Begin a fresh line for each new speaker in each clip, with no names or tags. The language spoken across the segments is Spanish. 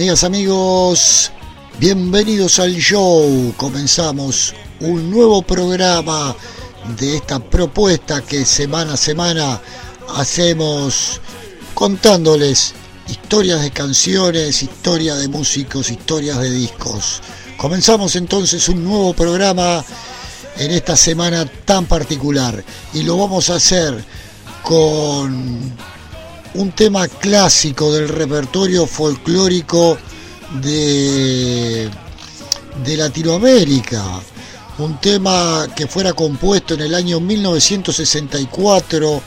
Amigas, amigos, bienvenidos al show. Comenzamos un nuevo programa de esta propuesta que semana a semana hacemos contándoles historias de canciones, historias de músicos, historias de discos. Comenzamos entonces un nuevo programa en esta semana tan particular y lo vamos a hacer con un tema clásico del repertorio folclórico de, de Latinoamérica, un tema que fuera compuesto en el año 1964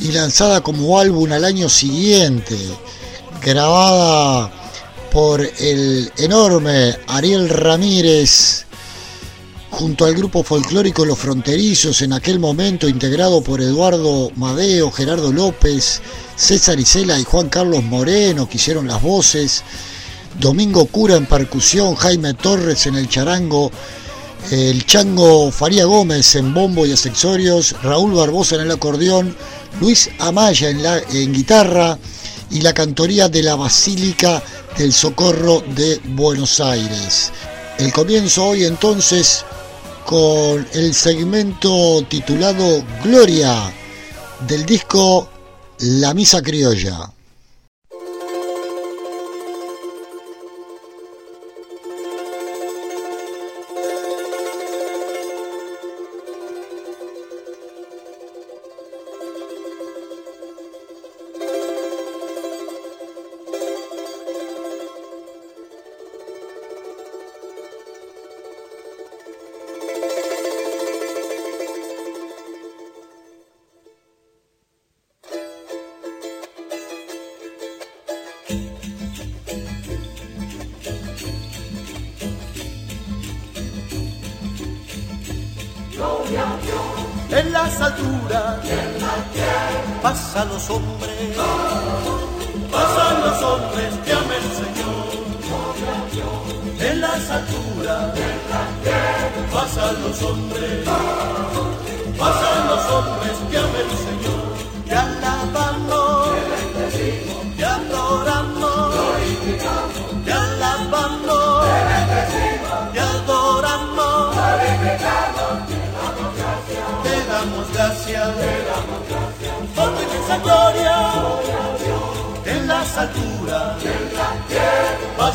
y lanzada como álbum al año siguiente, grabada por el enorme Ariel Ramírez junto al grupo folclórico Los Fronterizos, en aquel momento integrado por Eduardo Madeo, Gerardo López, César Isela y Juan Carlos Moreno, que hicieron las voces, Domingo Cura en percusión, Jaime Torres en el charango, el chango Faría Gómez en bombo y accesorios, Raúl Barbosa en el acordeón, Luis Amaya en, la, en guitarra y la cantoría de la Basílica del Socorro de Buenos Aires. El comienzo hoy entonces con el segmento titulado Gloria del disco La Misa Criolla.
sopla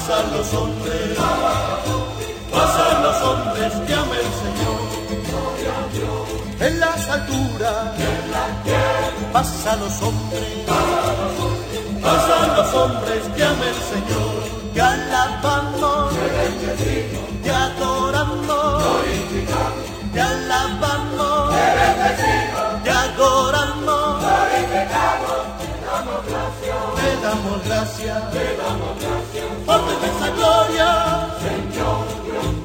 pasan los hombres, pasan los hombres que ama el Señor. En las alturas, pasan los hombres, pasan los hombres que ama el Señor. Y alabamos, y adoramos, y alabamos. damos gracias, te damos gracias por tu inmensa gloria, Señor.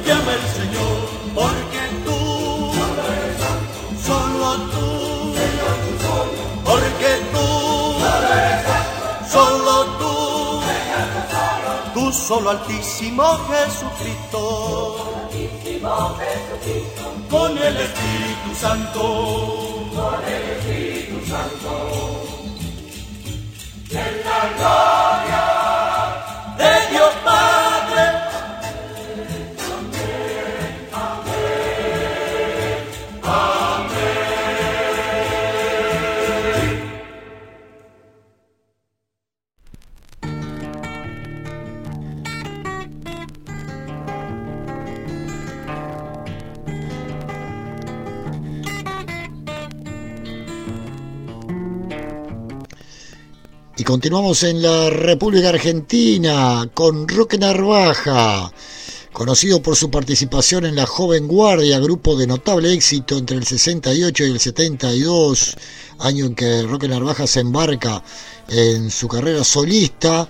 hombres que ama el Señor, porque tú, solo tú, porque tú, solo tú, tú solo altísimo Jesucristo con el Espíritu Santo, con el Espíritu Santo, en la gloria de Dios Padre.
Continuamos en la República Argentina con Roque Narvaja, conocido por su participación en la Joven Guardia, grupo de notable éxito entre el 68 y el 72, año en que Roque Narvaja se embarca en su carrera solista,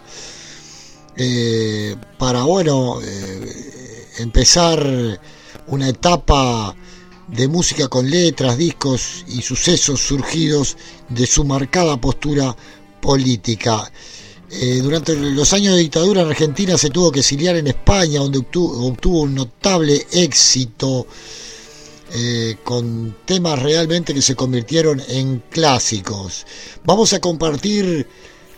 eh, para, bueno, eh, empezar una etapa de música con letras, discos y sucesos surgidos de su marcada postura política. Eh, durante los años de dictadura en Argentina se tuvo que exiliar en España, donde obtuvo, un notable éxito eh, con temas realmente que se convirtieron en clásicos. Vamos a compartir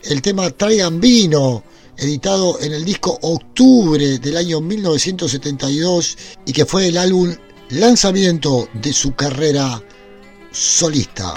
el tema Traigan Vino, editado en el disco Octubre del año 1972 y que fue el álbum lanzamiento de su carrera solista.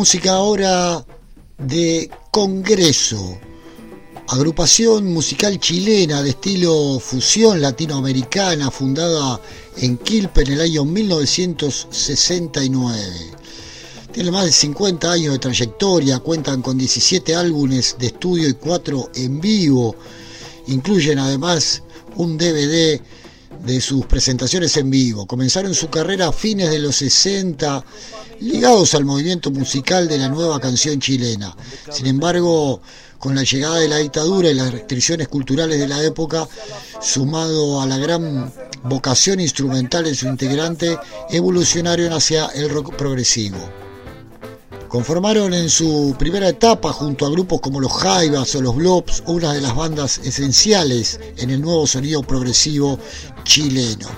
Música ahora de Congreso, agrupación musical chilena de estilo fusión latinoamericana fundada en Quilpe en el año 1969. Tiene más de 50 años de trayectoria, cuentan con 17 álbumes de estudio y 4 en vivo. Incluyen además un DVD de sus presentaciones en vivo. Comenzaron su carrera a fines de los 60, ligados al movimiento musical de la nueva canción chilena. Sin embargo, con la llegada de la dictadura y las restricciones culturales de la época, sumado a la gran vocación instrumental de su integrante, evolucionaron hacia el rock progresivo. Conformaron en su primera etapa junto a grupos como los Jaivas o los Blobs una de las bandas esenciales en el nuevo sonido progresivo chileno.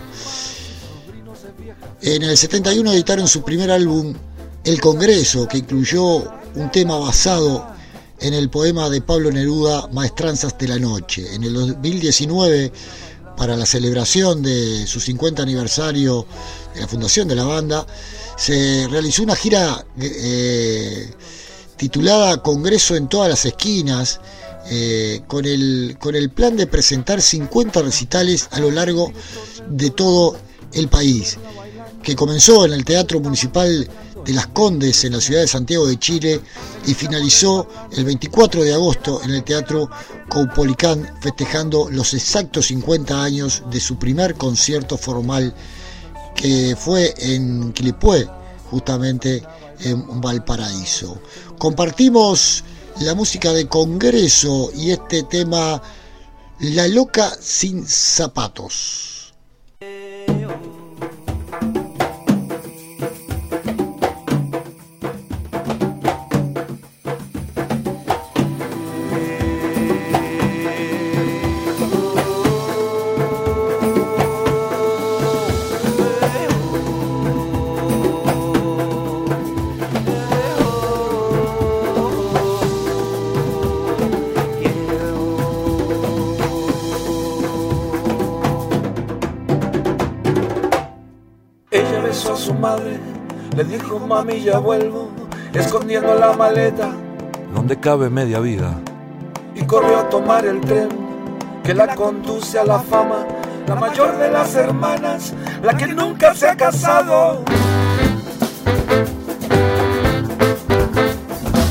En el 71 editaron su primer álbum El Congreso, que incluyó un tema basado en el poema de Pablo Neruda Maestranzas de la Noche. En el 2019, para la celebración de su 50 aniversario de la fundación de la banda, se realizó una gira eh, titulada Congreso en todas las esquinas, eh, con, el, con el plan de presentar 50 recitales a lo largo de todo el país, que comenzó en el Teatro Municipal de las Condes en la ciudad de Santiago de Chile y finalizó el 24 de agosto en el Teatro Caupolicán festejando los exactos 50 años de su primer concierto formal que fue en Quilipue, justamente en Valparaíso. Compartimos la música de Congreso y este tema La loca sin zapatos.
Le dijo mami ya vuelvo, escondiendo la maleta donde cabe media vida. Y corrió a tomar el tren que la conduce a la fama, la mayor de las hermanas, la que nunca se ha casado.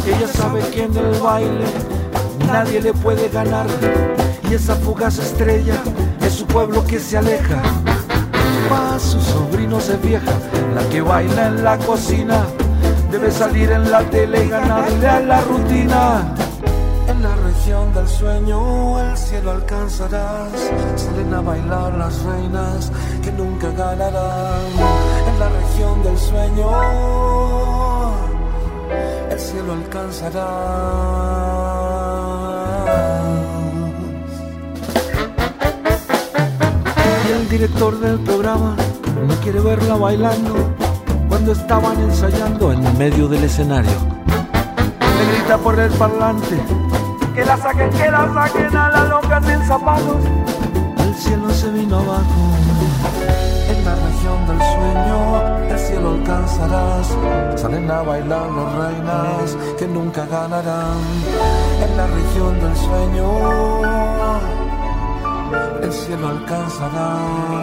Ella sabe que en el baile nadie le puede ganar y esa fugaz estrella es su pueblo que se aleja su sobrino se vieja, la que baila en la cocina, debe salir en la tele y ganarle a la rutina. En la región del sueño el cielo alcanzarás, salen a bailar las reinas que nunca ganarán. En la región del sueño el cielo alcanzará. Director del programa no quiere verla bailando cuando estaban ensayando en medio del escenario. Le grita por el parlante que la saquen, que la saquen a la loca sin zapatos. El cielo se vino abajo. En la región del sueño el cielo alcanzarás. Salen a bailar las reinas que nunca ganarán. En la región del sueño el cielo alcanzará.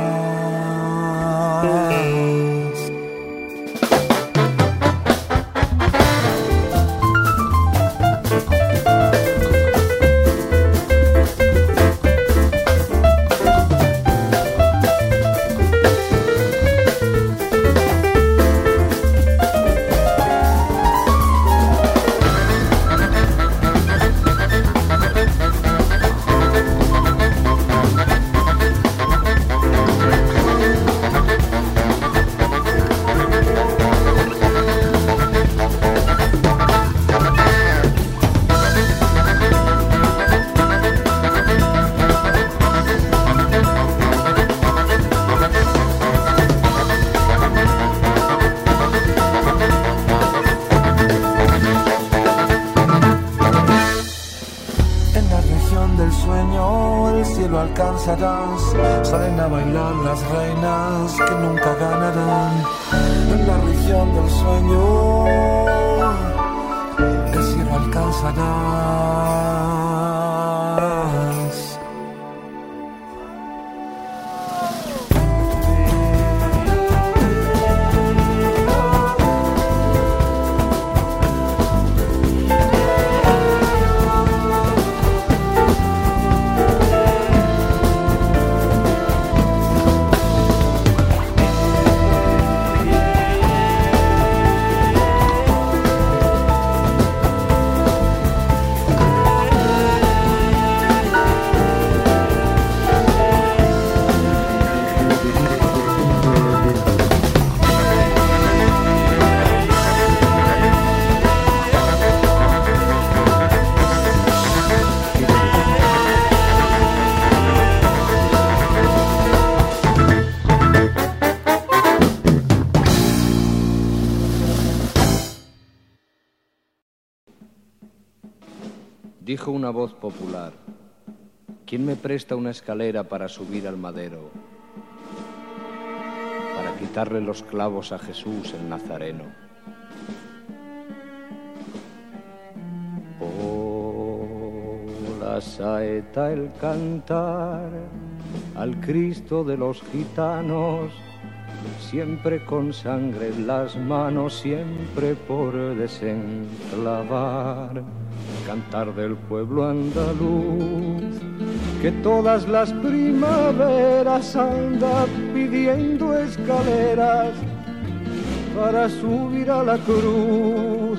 Una voz popular, ¿quién me presta una escalera para subir al madero? Para quitarle los clavos a Jesús el Nazareno. Oh, la saeta, el cantar al Cristo de los gitanos, siempre con sangre en las manos, siempre por desenclavar cantar del pueblo andaluz,
que todas las primaveras anda pidiendo escaleras para subir a la cruz,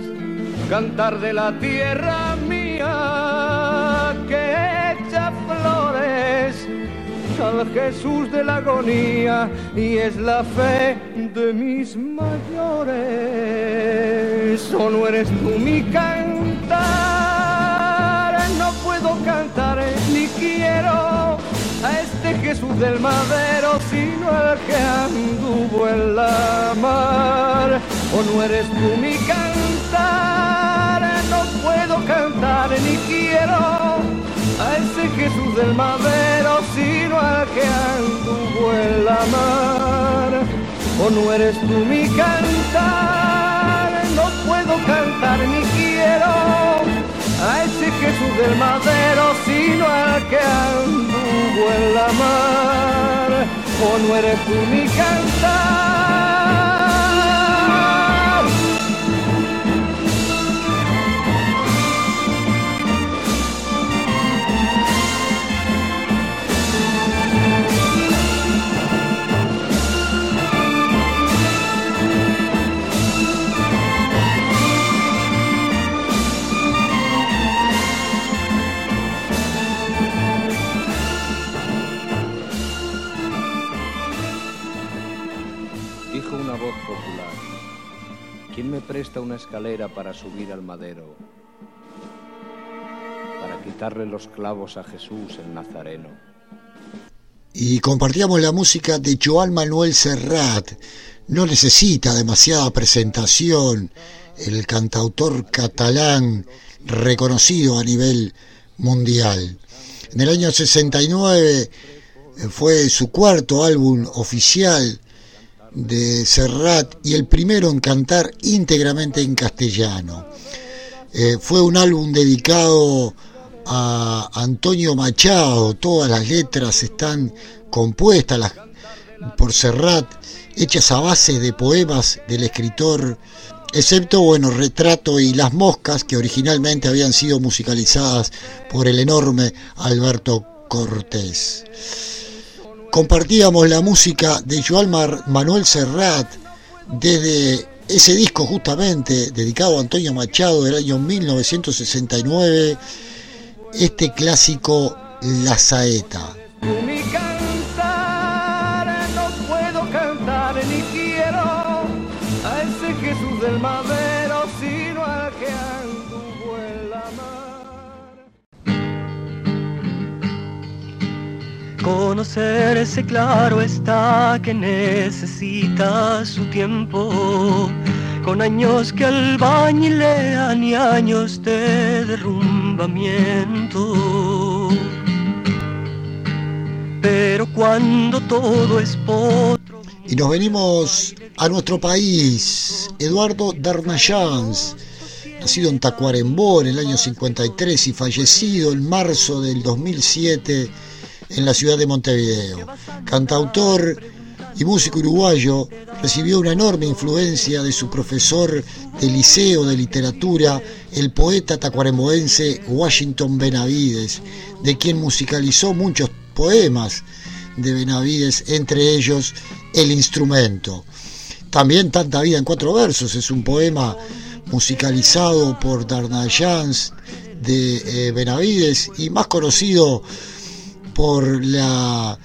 cantar de la tierra mía que echa flores al Jesús de la agonía y es la fe de mis mayores. O no eres tú mi este Jesús del madero, sino al que anduvo en la mar. O no eres tú mi cantar, no puedo cantar ni quiero a ese Jesús del madero, sino al que anduvo en la mar. O no eres tú mi cantar, no puedo cantar ni quiero ese Jesús del madero, sino al que anduvo en la mar. O no eres tú mi cantar.
Una escalera para subir al madero? Para quitarle los clavos a Jesús el Nazareno.
Y compartíamos la música de Joan Manuel Serrat. No necesita demasiada presentación. El cantautor catalán reconocido a nivel mundial. En el año 69 fue su cuarto álbum oficial de Serrat y el primero en cantar íntegramente en castellano. Eh, fue un álbum dedicado a Antonio Machado, todas las letras están compuestas por Serrat, hechas a base de poemas del escritor, excepto, bueno, Retrato y Las Moscas, que originalmente habían sido musicalizadas por el enorme Alberto Cortés compartíamos la música de Joan Manuel Serrat desde ese disco justamente dedicado a Antonio Machado del año 1969, este clásico La Saeta.
Conocerse claro está que necesita su tiempo, con años que albañilean y años de derrumbamiento. Pero cuando todo es potro...
Y nos venimos a nuestro país, Eduardo Darnayans, nacido en Tacuarembó en el año 53 y fallecido en marzo del 2007 en la ciudad de Montevideo. Cantautor y músico uruguayo, recibió una enorme influencia de su profesor de liceo de literatura, el poeta tacuarembóense Washington Benavides, de quien musicalizó muchos poemas de Benavides, entre ellos El instrumento. También Tanta vida en cuatro versos es un poema musicalizado por Darnayans de eh, Benavides y más conocido por la,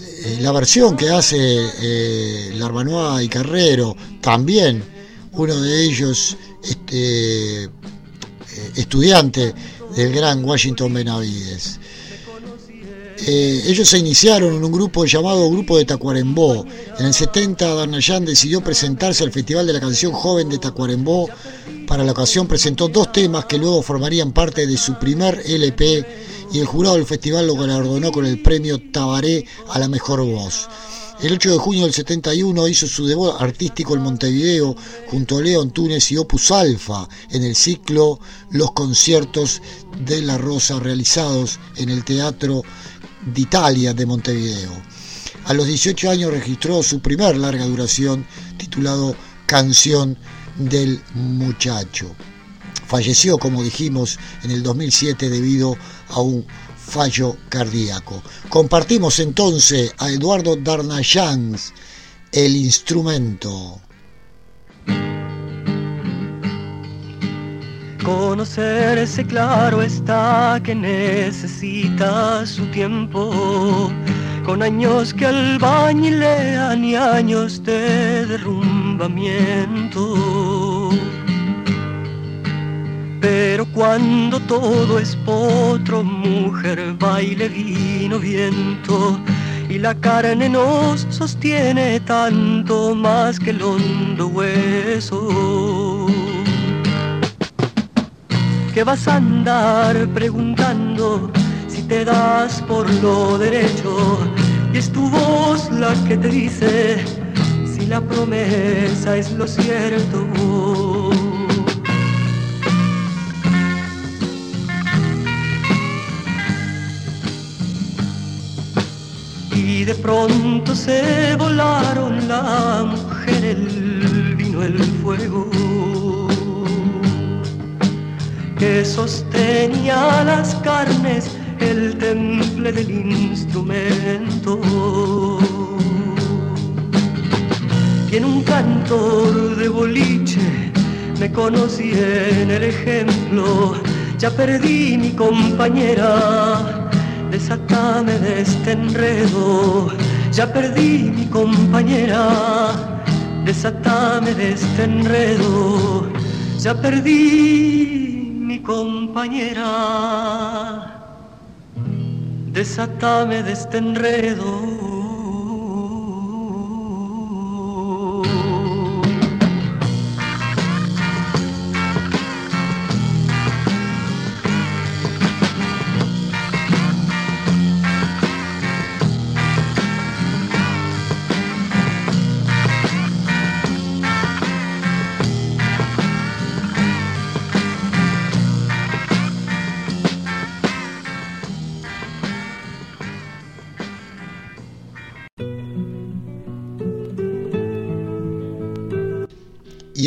eh, la versión que hace eh, Larbanois y Carrero, también uno de ellos este, eh, estudiante del gran Washington Benavides. ellos se iniciaron en un grupo llamado Grupo de Tacuarembó. En el 70 Darnayan decidió presentarse al Festival de la Canción Joven de Tacuarembó Para la ocasión presentó dos temas que luego formarían parte de su primer LP y el jurado del festival lo galardonó con el premio Tabaré a la mejor voz. El 8 de junio del 71 hizo su debut artístico en Montevideo junto a León Túnez y Opus Alfa en el ciclo Los conciertos de la Rosa realizados en el Teatro d'Italia de Montevideo. A los 18 años registró su primer larga duración titulado Canción del Muchacho. Falleció, como dijimos, en el 2007 debido a un fallo cardíaco. Compartimos entonces a Eduardo Darnayans, el instrumento.
Conocerse claro está que necesita su tiempo, con años que al lean y años de derrumbamiento pero cuando todo es potro, mujer, baile, vino, viento, y la carne nos sostiene tanto más que el hondo hueso. Que vas a andar preguntando si te das por lo derecho, y es tu voz la que te dice si la promesa es lo cierto. Y de pronto se volaron la mujer, el vino, el fuego que sostenía las carnes, el temple del instrumento. Y en un cantor de boliche me conocí en el ejemplo, ya perdí mi compañera desatame de este enredo, ya perdí mi compañera, desatame de este enredo, ya perdí mi compañera, desatame de este enredo.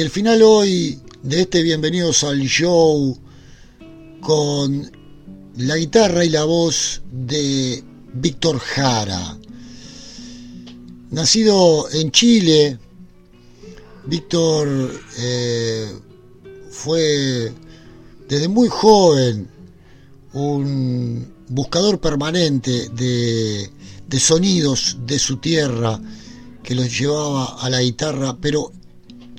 El final hoy de este Bienvenidos al Show con la guitarra y la voz de Víctor Jara. Nacido en Chile, Víctor eh, fue desde muy joven un buscador permanente de, de sonidos de su tierra que los llevaba a la guitarra, pero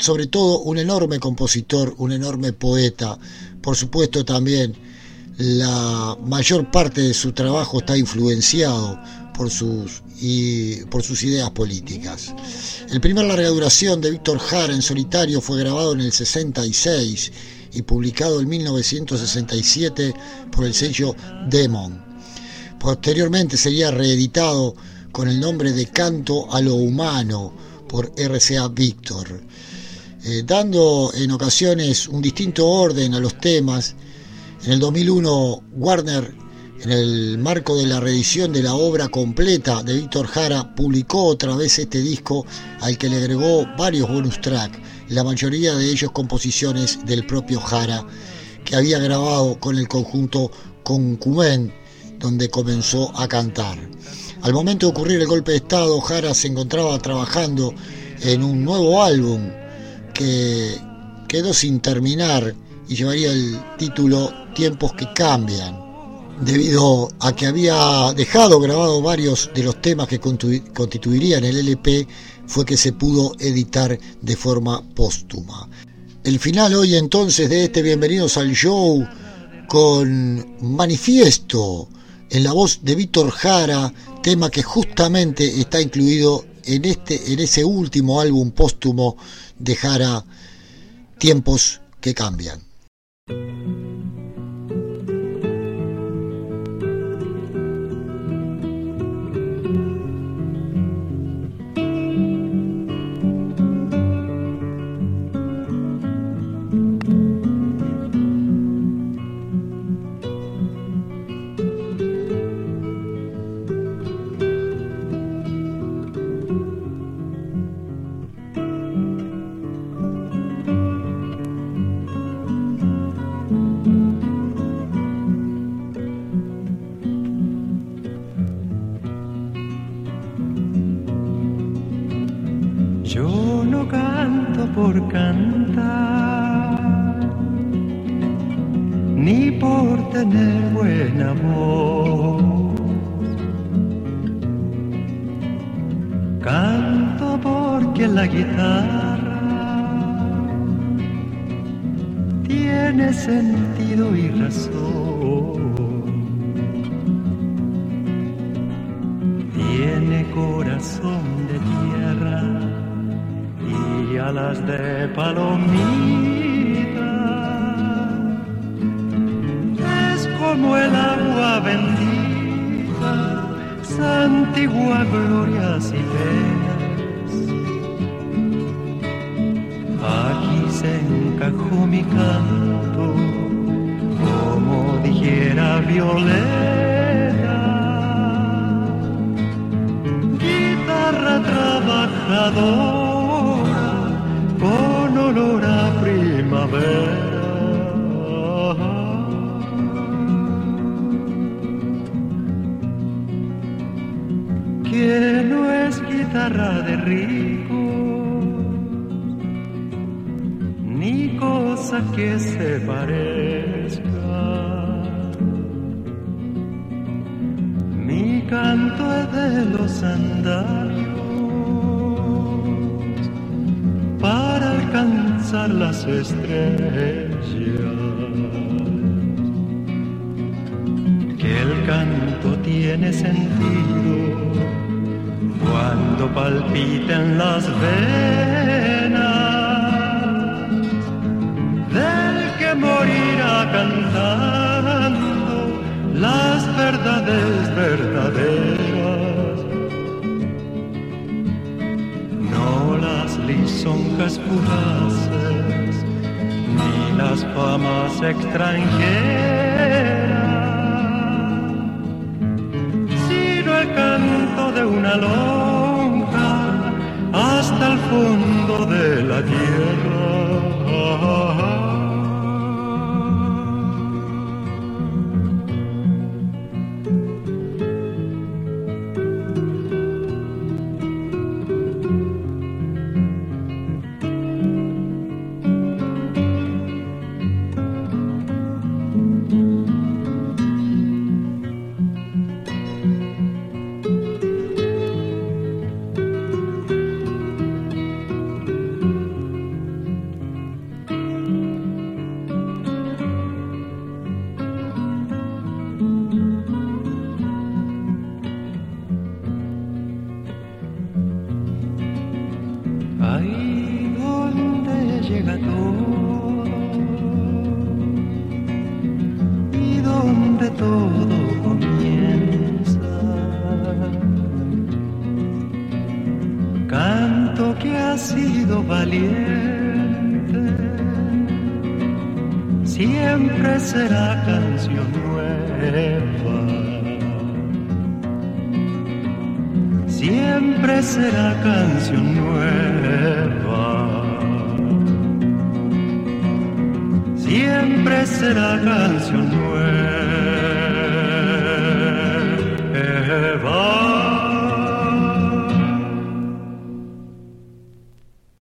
sobre todo un enorme compositor, un enorme poeta. Por supuesto también la mayor parte de su trabajo está influenciado por sus, y, por sus ideas políticas. El primer larga duración de Víctor Jara en solitario fue grabado en el 66 y publicado en 1967 por el sello Demon. Posteriormente sería reeditado con el nombre de Canto a lo Humano por RCA Víctor. Eh, dando en ocasiones un distinto orden a los temas. En el 2001, Warner, en el marco de la reedición de la obra completa de Víctor Jara, publicó otra vez este disco al que le agregó varios bonus tracks, la mayoría de ellos composiciones del propio Jara, que había grabado con el conjunto Concumen, donde comenzó a cantar. Al momento de ocurrir el golpe de Estado, Jara se encontraba trabajando en un nuevo álbum que quedó sin terminar y llevaría el título Tiempos que cambian, debido a que había dejado grabado varios de los temas que constituirían el LP, fue que se pudo editar de forma póstuma. El final hoy entonces de este Bienvenidos al Show con Manifiesto en la voz de Víctor Jara, tema que justamente está incluido en, este, en ese último álbum póstumo dejara tiempos que cambian.
Yo no canto por cantar, ni por tener buen amor. Canto porque la guitarra tiene sentido y razón. Tiene corazón de tierra alas de palomita. Es como el agua bendita, santigua glorias y penas. Aquí se encajó mi canto, como dijera Violeta. Guitarra trabajadora Que no es guitarra de rico, ni cosa que se parezca. Mi canto es de los andarios para el canto pasar las estrellas. Que el canto tiene sentido cuando palpitan las venas del que morirá cantando las verdades verdaderas. No las lisonjas puras famas extranjera, sino el canto de una lonja hasta el fondo de la tierra.